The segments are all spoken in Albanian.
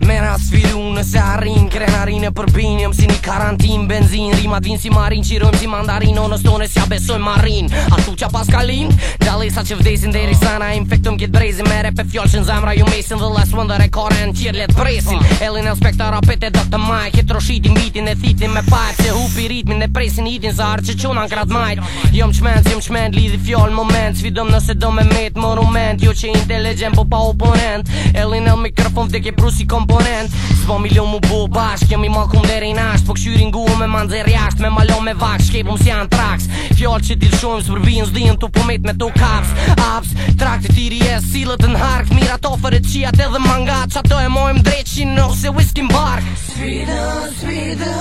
Man Kap sfidu nëse arrin Krenarin e përbin si një karantin Benzin Rima din si marin Qirojmë si mandarin O në si abesoj marin A tu qa pas kalin sa që vdesin Deri sana infektum kjetë brezin Mere pe fjall që në zamra ju mesin The last one dhe rekore në qirë let presin Elin e spekta rapete të maj Hitro roshitin, bitin e thitin me pajt Se hupi ritmin e presin Hitin sa arë që në krat majt Jom qmen, jom qmen Lidhi fjall moment Svidom nëse do me met Monument Jo që intelligent Po pa oponent Elin e mikrofon Vdek e prusi komponent vet Sva milion mu bo bashk Jemi malkum dhe rinasht Po këshyri nguhu me manzer jasht Me malon me vak Shkepëm si s'jan traks Fjall që dil shojmë Së përbi në Tu po met me to kaps Aps Trakt të tiri e silët në hark Mira to e qiat edhe mangat Qa to e mojmë dreqin ose whisky mbark Sfidën, sfidën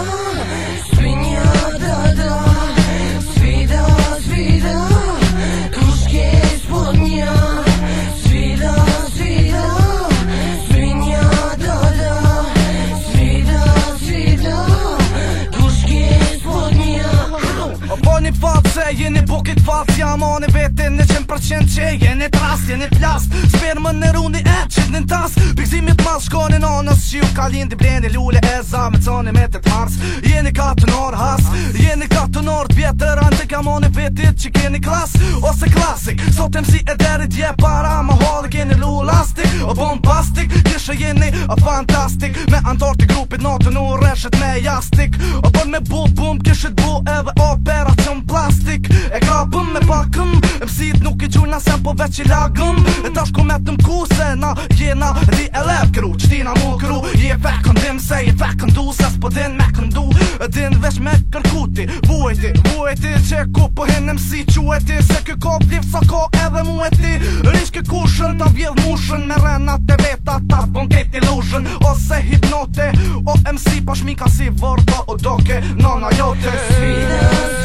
po këtë falë t'jam anë e vete në qënë për qënë që jenë e trast, jenë e plast Sperë më në rundi e qëtë në tas Pikëzimit mas shkone në nësë që ju kalin di bleni lule e za me cënë me të t'mars Jeni ka të norë has, jeni ka të nërë t'vjetër Antë kam anë e që keni klas, ose klasik Sot e mësi e deri dje para ma holi keni lulastik O bombastik, kështë jeni o fantastik Me antar të grupit në të në me jastik O me bu bum, kështë bu edhe operacion plas po veç i lagëm E tash ku me të mku se na jena di e lep kru Qëti na mu kru i e pe këndim se i pe këndu Se s'po din me këndu e din veç me kërkuti ti Vujti, vujti që ku po hinëm si queti Se ky ko vdiv sa ko edhe mu e ti Rish kushën ta vjedh mushën Me rena të veta ta të bonket i Ose hipnote o MC pashmika si vërta o doke nana jote Sfinës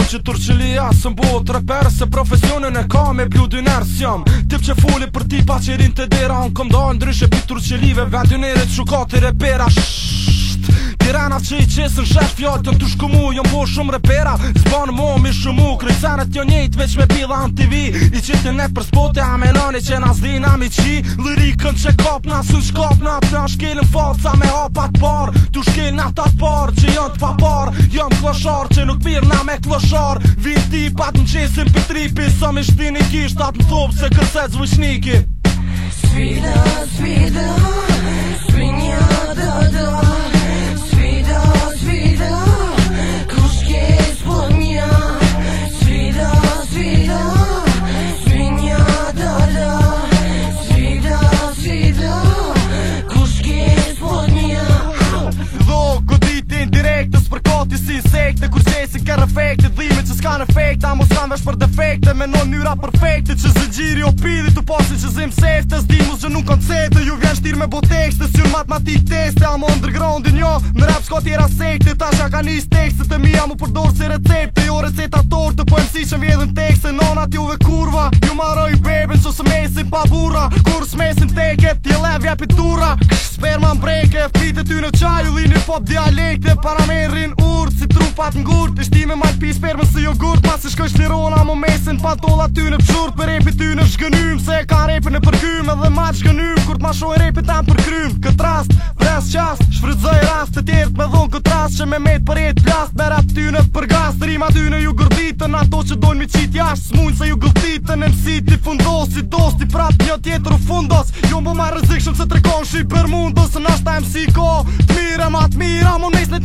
thonë që turqëlia së mbohë të reperë Se profesionin e ka me blu dynerë së jam Tip që foli për ti pa që rin të dera Unë këm da ndryshe për turqëlive Vendin e rëtë që ka të repera Shhh Tiranat që i qesën shesh fjallë të të shkumu Jom po shumë repera, zbonë mu, mi shumë Krycenet jo njejt veç me pila në TV I qitë e për spote, a menoni që nas din a mi qi Lirikën që kap na, sun shkap na Për në shkelin falca me hapat par Tu shkel na tat par, që jën të papar Jom kloshar, që nuk pir na me kloshar Vin ti pat në qesin për tripi Së mi shtin i kisht atë në thobë se kërset zvëqniki Sweet love, sweet love, swing sekte Kur sesi kërë efekte Dhimit që s'kan efekte Amo s'kan vesh për defekte Me në njëra perfekte Që zë gjiri o pidi Të posin që zim sefte Zdimus që nuk koncete Ju vjen shtir me botekste Syr matematik teste Amo underground i njo Në rap s'ko tjera sekte Ta që a ka stekse Të mi amo përdor si recepte Jo receta torte Po emsi që mvjedhën tekse Nonat juve kurva Ju maroj bebe Në që së mesin pa burra Kur së mesin teket Ti le vja pitura Sperma mbreke Fitë ty në qaj Ju dhini pop dialekte Para merrin pat ngurt malpis per me majt pi sperme si jogurt Pas i shkoj shlirona mu mesin pa ty në pëshurt Për repi ty në shgënym se ka repi në përkym Edhe ma të shgënym kur t'ma shoj repi ta në përkrym Kët rast vres qast Shfrydzoj rast të tjert me dhon kët rast Që me met për jet plast Mera ty në përgast Rima ty në ju ato që dojnë mi qit jasht Smunj se ju gëlltitën MC ti fundos Si dos ti prap një tjetër u fundos Jo mbo ma rëzikshëm se trekon shi për mundos Në ashta MC ko Mire ma mira mon mes në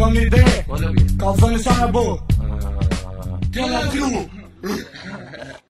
Kom niet bij. Kan van de zanabo. Tel